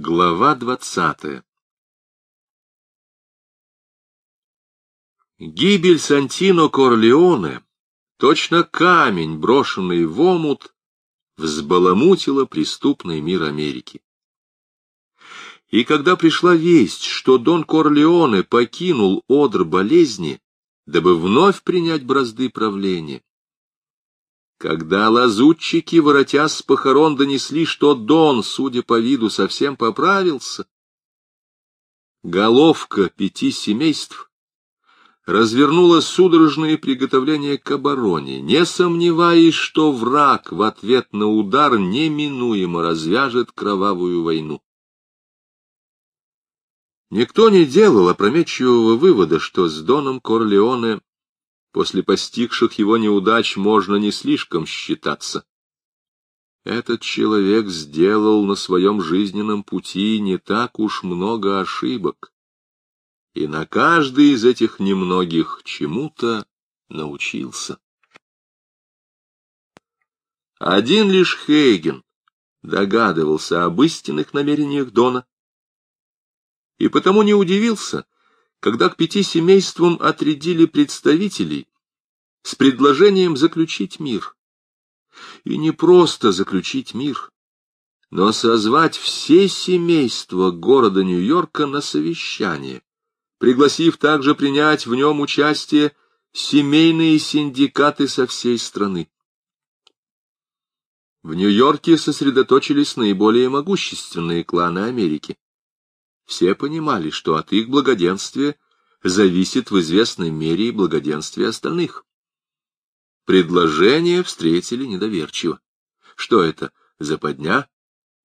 Глава двадцатая Гибель Сантино Корлеоне, точно камень, брошенный в омут, взбаламутила преступный мир Америки. И когда пришла весть, что Дон Корлеоне покинул одр болезни, дабы вновь принять бразды правления, когда лазутчики, воротясь с похорон, донесли, что Дон, судя по виду, совсем поправился, головка пяти семейств развернула судорожные приготовления к обороне, не сомневаясь, что враг в ответ на удар неминуемо развяжет кровавую войну. Никто не делал опрометчивого вывода, что с Доном Корлеоне После постигших его неудач можно не слишком считаться. Этот человек сделал на своем жизненном пути не так уж много ошибок, и на каждый из этих немногих чему-то научился. Один лишь Хейген догадывался об истинных намерениях Дона, и потому не удивился, когда к пяти семействам отрядили представителей с предложением заключить мир. И не просто заключить мир, но созвать все семейства города Нью-Йорка на совещание, пригласив также принять в нем участие семейные синдикаты со всей страны. В Нью-Йорке сосредоточились наиболее могущественные кланы Америки. Все понимали, что от их благоденствия зависит в известной мере и благоденствие остальных. Предложение встретили недоверчиво. Что это, западня?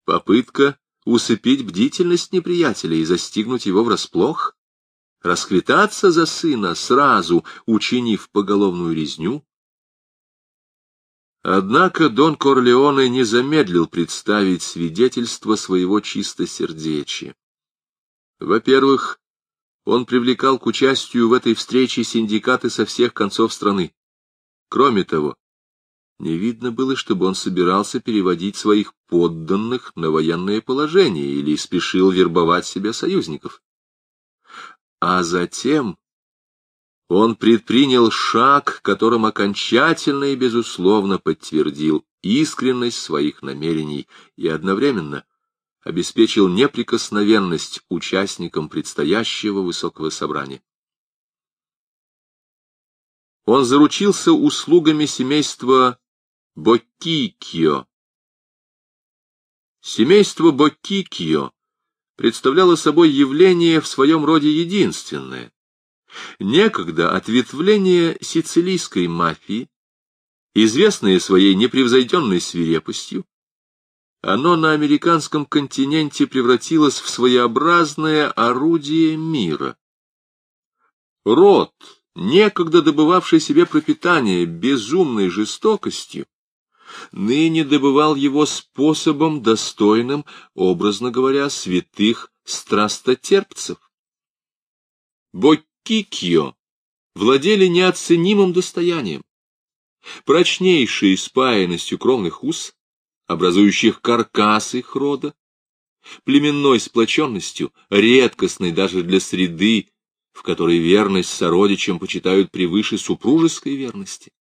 Попытка усыпить бдительность неприятеля и застигнуть его врасплох? Расквитаться за сына, сразу учинив поголовную резню? Однако Дон Корлеоне не замедлил представить свидетельство своего чистосердечия. Во-первых, он привлекал к участию в этой встрече синдикаты со всех концов страны. Кроме того, не видно было, чтобы он собирался переводить своих подданных на военное положение или спешил вербовать себе союзников. А затем он предпринял шаг, которым окончательно и безусловно подтвердил искренность своих намерений и одновременно обеспечил неприкосновенность участникам предстоящего высокого собрания. Он заручился услугами семейства Боккикио. Семейство Боккикио представляло собой явление в своем роде единственное. Некогда ответвление сицилийской мафии, известное своей непревзойденной свирепостью, оно на американском континенте превратилось в своеобразное орудие мира. Род, некогда добывавший себе пропитание безумной жестокостью, ныне добывал его способом, достойным, образно говоря, святых страстотерпцев. Боккикио владели неоценимым достоянием, прочнейшей спаянностью кровных уз, образующих каркас их рода, племенной сплоченностью, редкостной даже для среды, в которой верность сородичам почитают превыше супружеской верности.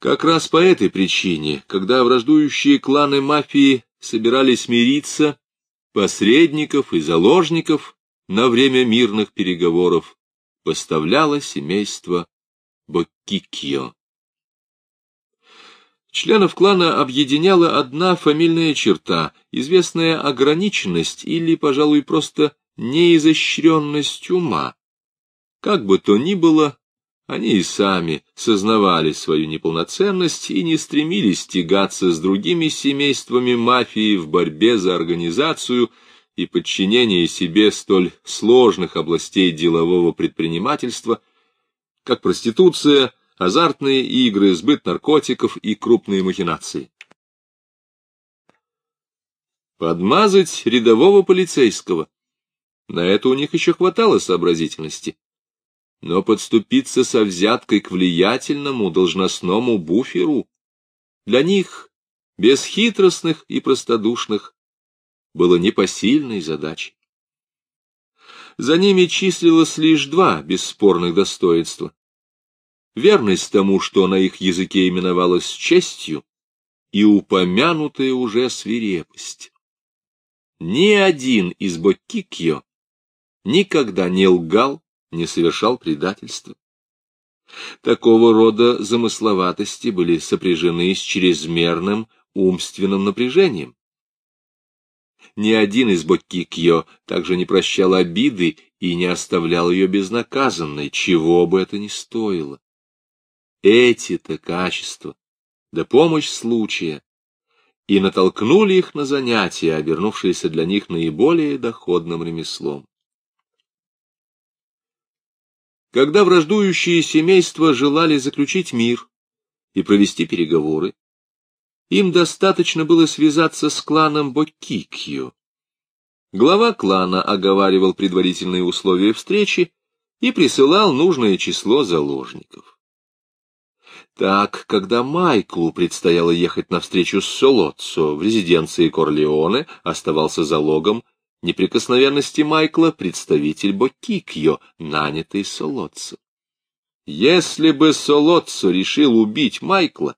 Как раз по этой причине, когда враждующие кланы мафии собирались мириться, посредников и заложников на время мирных переговоров поставляло семейство Боккикио. Членов клана объединяла одна фамильная черта, известная ограниченность или, пожалуй, просто неизощренность ума. Как бы то ни было, они и сами сознавали свою неполноценность и не стремились тягаться с другими семействами мафии в борьбе за организацию и подчинение себе столь сложных областей делового предпринимательства, как проституция, азартные игры, сбыт наркотиков и крупные махинации. Подмазать рядового полицейского. На это у них еще хватало сообразительности. Но подступиться со взяткой к влиятельному должностному буферу для них, бесхитростных и простодушных, было непосильной задачей. За ними числилось лишь два бесспорных достоинства. Верность тому, что на их языке именовалось честью, и упомянутая уже свирепость. Ни один из Боккикьо никогда не лгал, не совершал предательства. Такого рода замысловатости были сопряжены с чрезмерным умственным напряжением. Ни один из Боккикьо также не прощал обиды и не оставлял ее безнаказанной, чего бы это ни стоило. Эти-то качества, да помощь случая, и натолкнули их на занятия, обернувшиеся для них наиболее доходным ремеслом. Когда враждующие семейства желали заключить мир и провести переговоры, им достаточно было связаться с кланом Боккикью. Глава клана оговаривал предварительные условия встречи и присылал нужное число заложников. Так, когда Майклу предстояло ехать навстречу с Солоццо в резиденции Корлеоне, оставался залогом неприкосновенности Майкла представитель Боккикьо, нанятый Солоццо. Если бы Солоццо решил убить Майкла,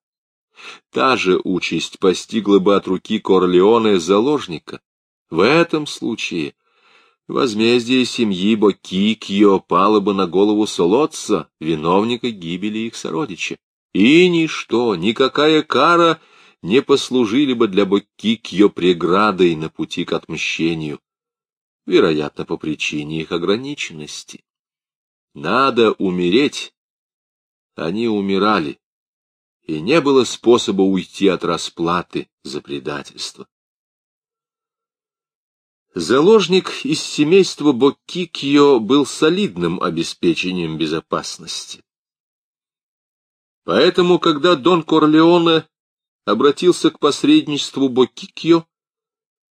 та же участь постигла бы от руки Корлеоне заложника. В этом случае возмездие семьи Боккикьо пало бы на голову Солоццо, виновника гибели их сородича. И ничто, никакая кара не послужили бы для Боккикьо преградой на пути к отмщению вероятно, по причине их ограниченности. Надо умереть. Они умирали, и не было способа уйти от расплаты за предательство. Заложник из семейства Боккикьо был солидным обеспечением безопасности. Поэтому, когда Дон Корлеоне обратился к посредничеству Боккикьо,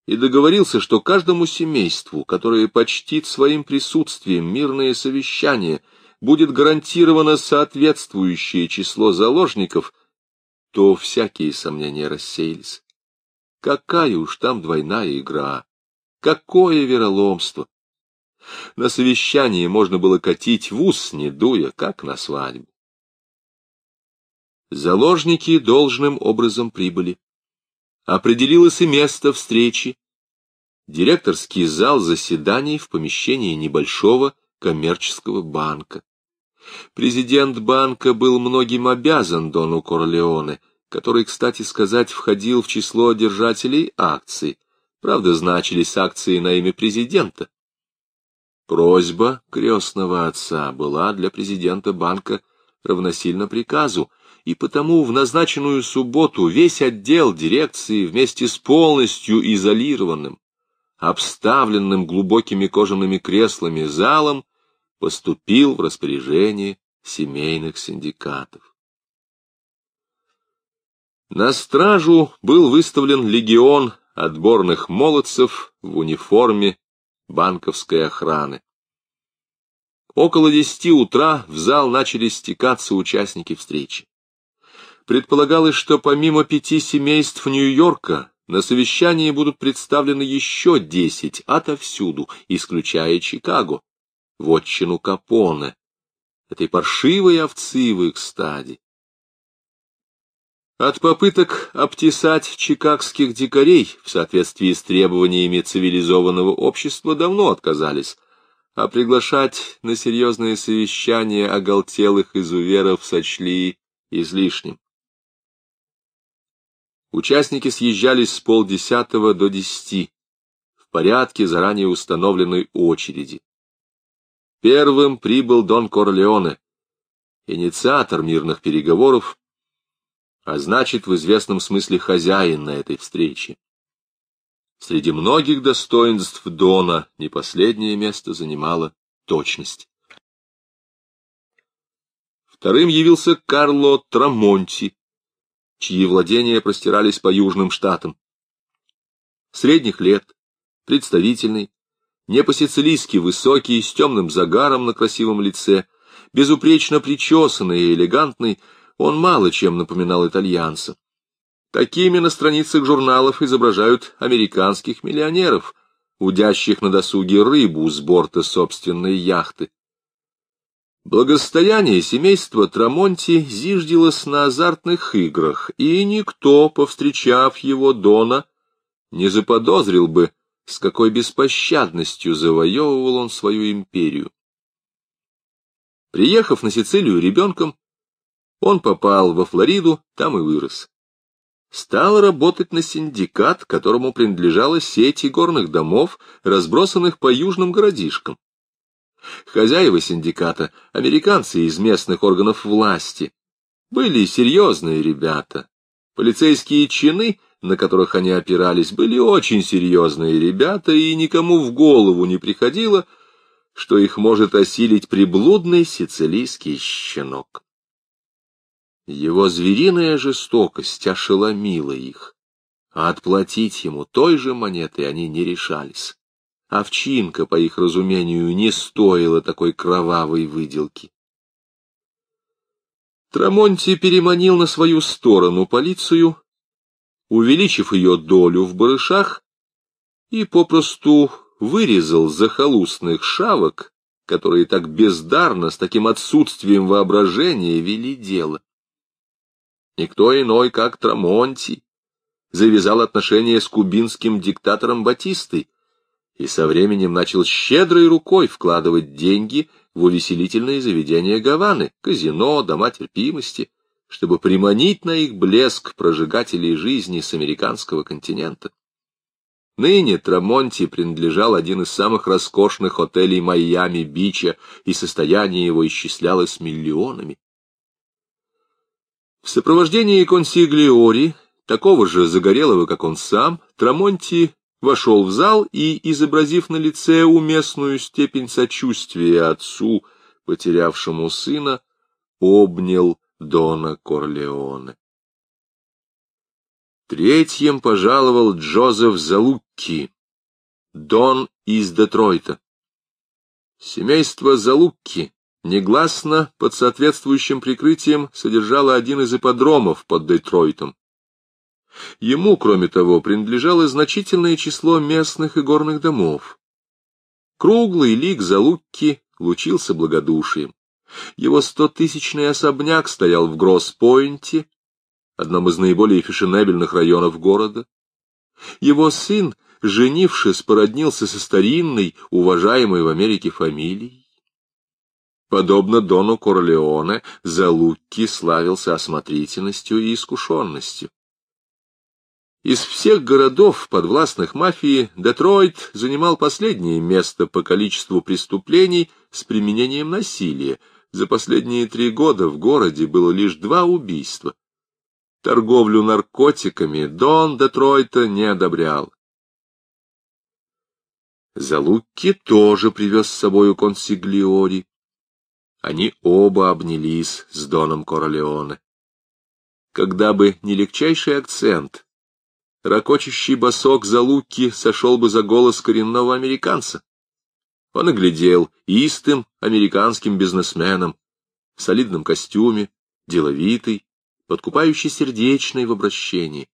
и договорился, что каждому семейству, которое почтит своим присутствием мирное совещание, будет гарантировано соответствующее число заложников, то всякие сомнения рассеялись. Какая уж там двойная игра! Какое вероломство! На совещании можно было катить в ус, не дуя, как на свадьбу. Заложники должным образом прибыли определилось и место встречи. Директорский зал заседаний в помещении небольшого коммерческого банка. Президент банка был многим обязан Дону Корлеоне, который, кстати сказать, входил в число держателей акций. Правда, значились акции на имя президента. Просьба крестного отца была для президента банка равносильно приказу, и потому в назначенную субботу весь отдел дирекции вместе с полностью изолированным, обставленным глубокими кожаными креслами залом поступил в распоряжение семейных синдикатов. На стражу был выставлен легион отборных молодцев в униформе банковской охраны. Около десяти утра в зал начали стекаться участники встречи. Предполагалось, что помимо пяти семейств Нью-Йорка на совещании будут представлены еще десять отовсюду, исключая Чикаго, вотчину Капоне, этой паршивой овцы в их стаде. От попыток обтесать чикагских дикарей в соответствии с требованиями цивилизованного общества давно отказались, а приглашать на серьезные совещания оголтелых изуверов сочли излишним. Участники съезжались с полдесятого до десяти, в порядке заранее установленной очереди. Первым прибыл Дон Корлеоне, инициатор мирных переговоров, а значит, в известном смысле хозяин на этой встрече. Среди многих достоинств Дона не последнее место занимала точность. Вторым явился Карло Трамонти, чьи владения простирались по южным штатам. Средних лет, представительный, не по-сицилийски высокий, с темным загаром на красивом лице, безупречно причесанный и элегантный, он мало чем напоминал итальянца. Такими на страницах журналов изображают американских миллионеров, удящих на досуге рыбу с борта собственной яхты. Благостояние семейства Трамонти зиждилось на азартных играх, и никто, повстречав его Дона, не заподозрил бы, с какой беспощадностью завоевывал он свою империю. Приехав на Сицилию ребенком, он попал во Флориду, там и вырос. Стал работать на синдикат, которому принадлежала сеть горных домов, разбросанных по южным городишкам. Хозяева синдиката, американцы из местных органов власти, были серьезные ребята. Полицейские чины, на которых они опирались, были очень серьезные ребята, и никому в голову не приходило, что их может осилить приблудный сицилийский щенок. Его звериная жестокость ошеломила их, а отплатить ему той же монетой они не решались. Овчинка, по их разумению, не стоила такой кровавой выделки. Трамонти переманил на свою сторону полицию, увеличив ее долю в барышах, и попросту вырезал захолустных шавок, которые так бездарно, с таким отсутствием воображения вели дело. Никто иной, как Трамонти, завязал отношения с кубинским диктатором Батистой, и со временем начал щедрой рукой вкладывать деньги в увеселительные заведения Гаваны, казино, дома терпимости, чтобы приманить на их блеск прожигателей жизни с американского континента. Ныне Трамонти принадлежал один из самых роскошных отелей Майами-Бича, и состояние его исчислялось миллионами. В сопровождении консиглиори, такого же загорелого, как он сам, Трамонти вошел в зал и, изобразив на лице уместную степень сочувствия отцу, потерявшему сына, обнял Дона Корлеоне. Третьим пожаловал Джозеф Залукки, Дон из Детройта. Семейство Залукки негласно под соответствующим прикрытием содержало один из ипподромов под Детройтом. Ему, кроме того, принадлежало значительное число местных и горных домов. Круглый лик Залукки лучился благодушием. Его стотысячный особняк стоял в Гросс-Пойнте, одном из наиболее фешенебельных районов города. Его сын, женившись, породнился со старинной, уважаемой в Америке фамилией. Подобно Дону Корлеоне, Залукки славился осмотрительностью и искушенностью. Из всех городов, подвластных мафии, Детройт занимал последнее место по количеству преступлений с применением насилия. За последние три года в городе было лишь два убийства. Торговлю наркотиками Дон Детройта не одобрял. Залукки тоже привез с собою консиглиори. Они оба обнялись с Доном Королеоне. Когда бы не легчайший акцент, ракочущий босок Залуки сошел бы за голос коренного американца. Он оглядел истым американским бизнесменом, в солидном костюме, деловитый, подкупающий сердечный в обращении.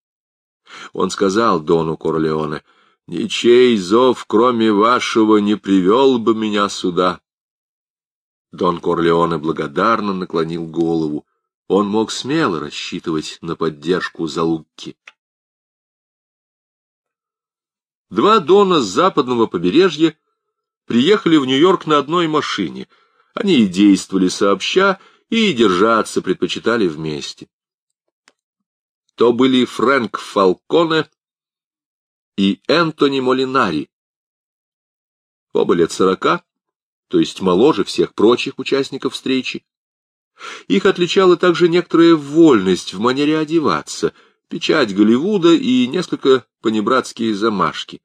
Он сказал Дону Корлеоне, «Ничей зов, кроме вашего, не привел бы меня сюда». Дон Корлеоне благодарно наклонил голову. Он мог смело рассчитывать на поддержку Залукки. Два Дона с западного побережья приехали в Нью-Йорк на одной машине. Они и действовали сообща, и держаться предпочитали вместе. То были Фрэнк Фалконе и Энтони Молинари. Оба лет сорока, то есть моложе всех прочих участников встречи. Их отличала также некоторая вольность в манере одеваться — печать Голливуда и несколько понебратские замашки.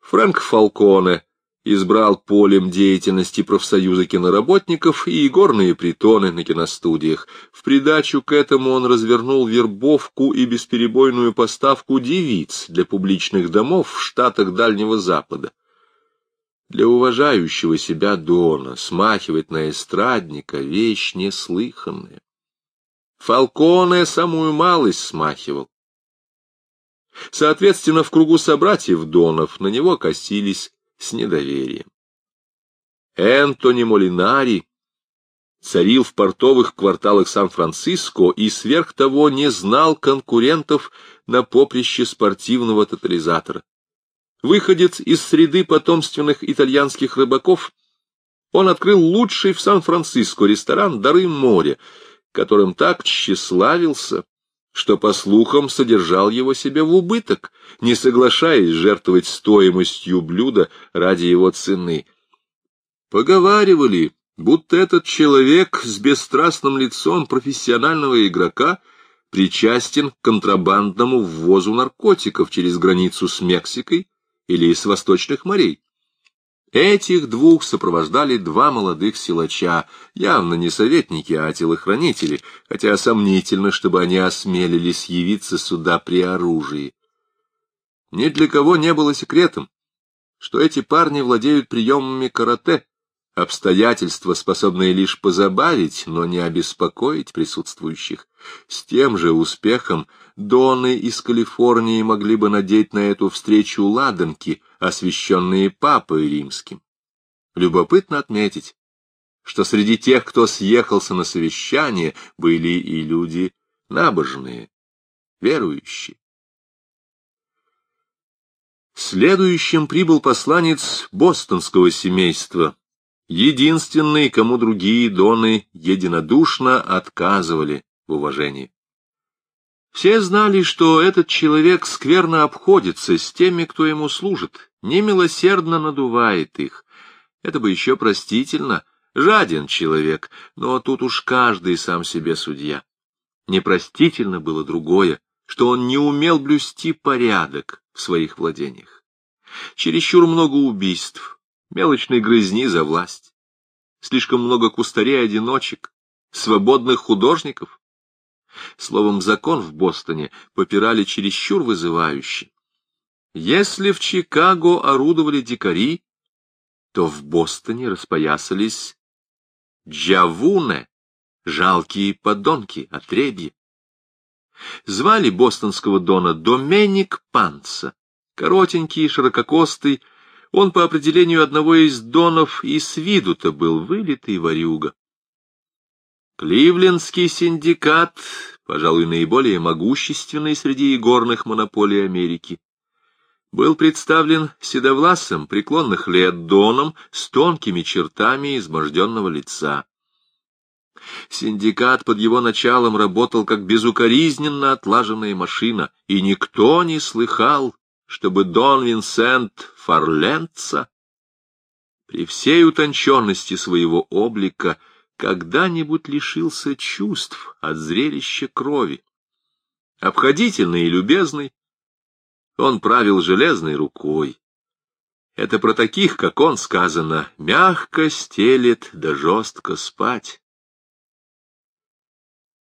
Фрэнк Фалконе избрал полем деятельности профсоюза киноработников и горные притоны на киностудиях. В придачу к этому он развернул вербовку и бесперебойную поставку девиц для публичных домов в штатах Дальнего Запада. Для уважающего себя Дона смахивать на эстрадника — вещь неслыханная. Фалконе самую малость смахивал. Соответственно, в кругу собратьев Донов на него косились с недоверием. Энтони Молинари царил в портовых кварталах Сан-Франциско и сверх того не знал конкурентов на поприще спортивного тотализатора. Выходец из среды потомственных итальянских рыбаков, он открыл лучший в Сан-Франциско ресторан «Дары моря», которым так тщеславился, что, по слухам, содержал его себе в убыток, не соглашаясь жертвовать стоимостью блюда ради его цены. Поговаривали, будто этот человек с бесстрастным лицом профессионального игрока причастен к контрабандному ввозу наркотиков через границу с Мексикой или с восточных морей. Этих двух сопровождали два молодых силача, явно не советники, а телохранители, хотя сомнительно, чтобы они осмелились явиться сюда при оружии. Ни для кого не было секретом, что эти парни владеют приемами карате, обстоятельства, способные лишь позабавить, но не обеспокоить присутствующих. С тем же успехом доны из Калифорнии могли бы надеть на эту встречу ладанки, освященные Папой Римским. Любопытно отметить, что среди тех, кто съехался на совещание, были и люди набожные, верующие. Следующим прибыл посланец бостонского семейства, единственный, кому другие доны единодушно отказывали в уважении. Все знали, что этот человек скверно обходится с теми, кто ему служит, немилосердно надувает их. Это бы еще простительно, жаден человек, но тут уж каждый сам себе судья. Непростительно было другое, что он не умел блюсти порядок в своих владениях. Чересчур много убийств, мелочной грызни за власть. Слишком много кустарей-одиночек, свободных художников. Словом, закон в Бостоне попирали чересчур вызывающе. Если в Чикаго орудовали дикари, то в Бостоне распоясались джавуне, жалкие подонки, отребья. Звали бостонского дона Доменик Панца, коротенький, ширококостый, он по определению одного из донов и с виду-то был вылитый ворюга. Кливлендский синдикат, пожалуй, наиболее могущественный среди игорных монополий Америки, был представлен седовласым преклонных лет доном с тонкими чертами изможденного лица. Синдикат под его началом работал как безукоризненно отлаженная машина, и никто не слыхал, чтобы Дон Винсент Фарленца при всей утонченности своего облика когда-нибудь лишился чувств от зрелища крови. Обходительный и любезный, он правил железной рукой. Это про таких, как он, сказано, мягко стелет да жестко спать.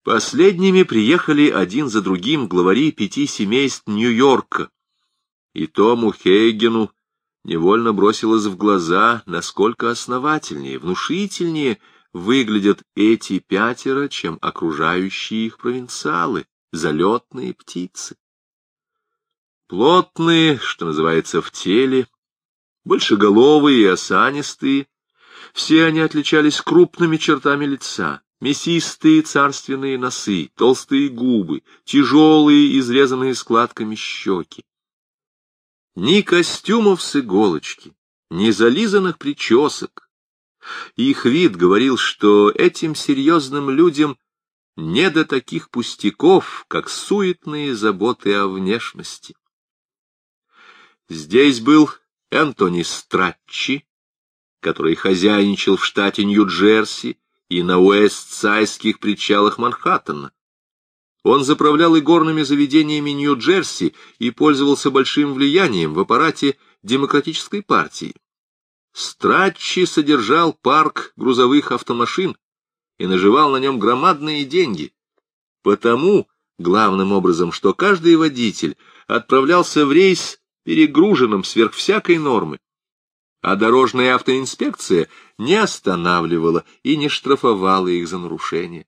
Последними приехали один за другим главари пяти семейств Нью-Йорка, и Тому Хейгену невольно бросилось в глаза, насколько основательнее, внушительнее выглядят эти пятеро, чем окружающие их провинциалы, залетные птицы. Плотные, что называется, в теле, большеголовые и осанистые, все они отличались крупными чертами лица, мясистые царственные носы, толстые губы, тяжелые, изрезанные складками щеки. Ни костюмов с иголочки, ни зализанных причесок. Их вид говорил, что этим серьезным людям не до таких пустяков, как суетные заботы о внешности. Здесь был Энтони Стратчи, который хозяйничал в штате Нью-Джерси и на Уэст-Сайских причалах Манхэттена. Он заправлял игорными заведениями Нью-Джерси и пользовался большим влиянием в аппарате Демократической партии. Стратчи содержал парк грузовых автомашин и наживал на нем громадные деньги. Потому, главным образом, что каждый водитель отправлялся в рейс перегруженным сверх всякой нормы, а дорожная автоинспекция не останавливала и не штрафовала их за нарушение.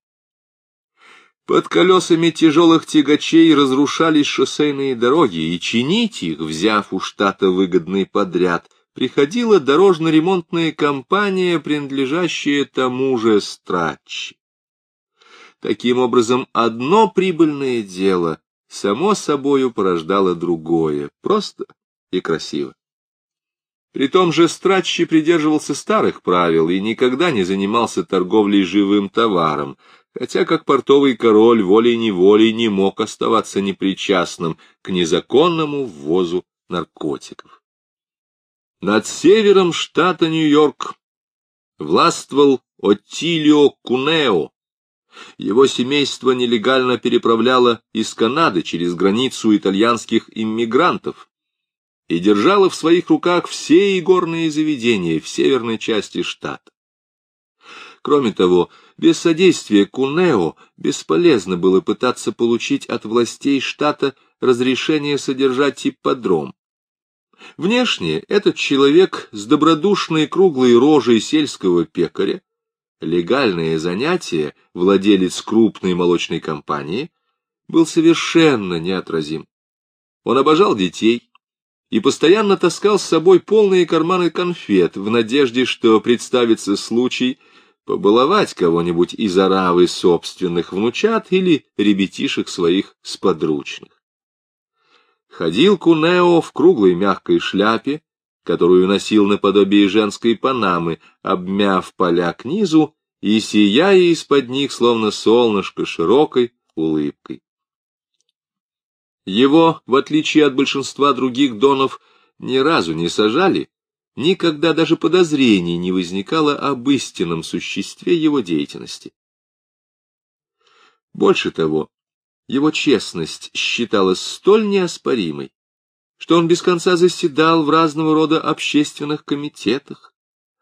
Под колесами тяжелых тягачей разрушались шоссейные дороги, и чинить их, взяв у штата выгодный подряд, приходила дорожно-ремонтная компания, принадлежащая тому же Страчи. Таким образом, одно прибыльное дело само собою порождало другое, просто и красиво. При том же Страчи придерживался старых правил и никогда не занимался торговлей живым товаром, хотя как портовый король волей-неволей не мог оставаться непричастным к незаконному ввозу наркотиков. Над севером штата Нью-Йорк властвовал Оттилио Кунео. Его семейство нелегально переправляло из Канады через границу итальянских иммигрантов и держало в своих руках все игорные заведения в северной части штата. Кроме того, без содействия Кунео бесполезно было пытаться получить от властей штата разрешение содержать ипподром. Внешне этот человек с добродушной круглой рожей сельского пекаря, легальное занятие, владелец крупной молочной компании, был совершенно неотразим. Он обожал детей и постоянно таскал с собой полные карманы конфет в надежде, что представится случай — побаловать кого-нибудь из оравы собственных внучат или ребятишек своих сподручных. Ходил Кунео в круглой мягкой шляпе, которую носил наподобие женской панамы, обмяв поля к низу и сияя из-под них, словно солнышко, широкой улыбкой. Его, в отличие от большинства других донов, ни разу не сажали, никогда даже подозрений не возникало об истинном существе его деятельности. Больше того, его честность считалась столь неоспоримой, что он без конца заседал в разного рода общественных комитетах,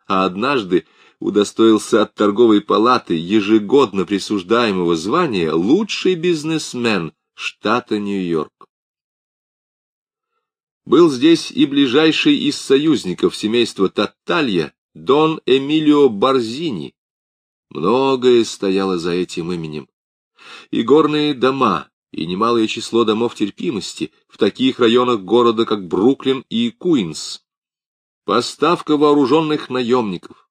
а однажды удостоился от торговой палаты ежегодно присуждаемого звания «Лучший бизнесмен штата Нью-Йорк». Был здесь и ближайший из союзников семейства Таталья, Дон Эмилио Барзини. Многое стояло за этим именем. И горные дома, и немалое число домов терпимости в таких районах города, как Бруклин и Куинс. Поставка вооруженных наемников,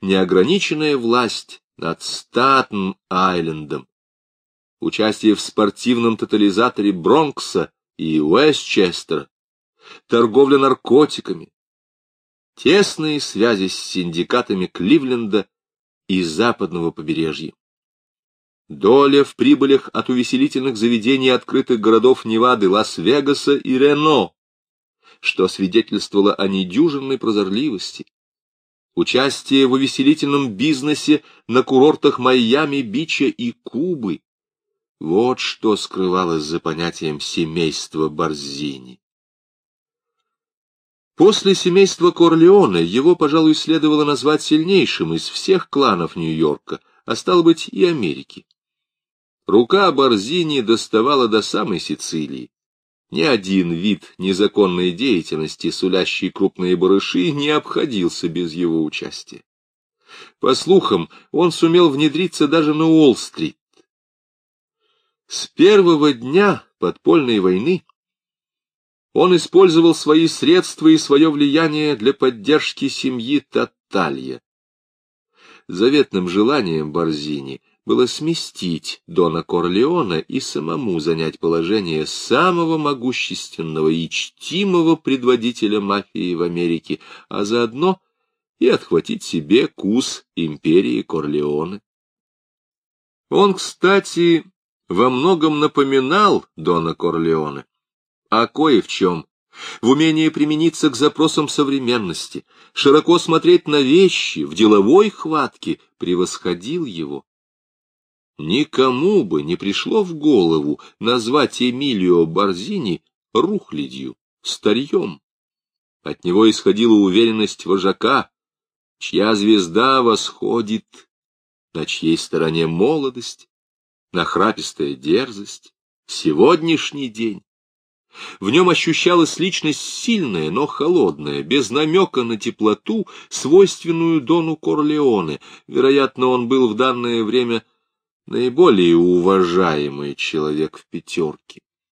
неограниченная власть над Статн-Айлендом, участие в спортивном тотализаторе Бронкса и Уэстчестера, торговля наркотиками, тесные связи с синдикатами Кливленда и западного побережья. Доля в прибылях от увеселительных заведений открытых городов Невады, Лас-Вегаса и Рено, что свидетельствовало о недюжинной прозорливости. Участие в увеселительном бизнесе на курортах Майами, Бича и Кубы. Вот что скрывалось за понятием семейства Борзини. После семейства Корлеоне его, пожалуй, следовало назвать сильнейшим из всех кланов Нью-Йорка, а стало быть и Америки. Рука Борзини доставала до самой Сицилии. Ни один вид незаконной деятельности, сулящий крупные барыши, не обходился без его участия. По слухам, он сумел внедриться даже на Уолл-стрит. С первого дня подпольной войны он использовал свои средства и свое влияние для поддержки семьи Таталья. Заветным желанием Борзини было сместить Дона Корлеона и самому занять положение самого могущественного и чтимого предводителя мафии в Америке, а заодно и отхватить себе кус империи Корлеоне. Он, кстати, во многом напоминал Дона Корлеоне а кое в чем. В умении примениться к запросам современности, широко смотреть на вещи, в деловой хватке превосходил его. Никому бы не пришло в голову назвать Эмилио Борзини рухлядью, старьем. От него исходила уверенность вожака, чья звезда восходит, на чьей стороне молодость, нахрапистая дерзость, сегодняшний день. В нем ощущалась личность сильная, но холодная, без намека на теплоту, свойственную Дону Корлеоне. Вероятно, он был в данное время наиболее уважаемый человек в пятерке.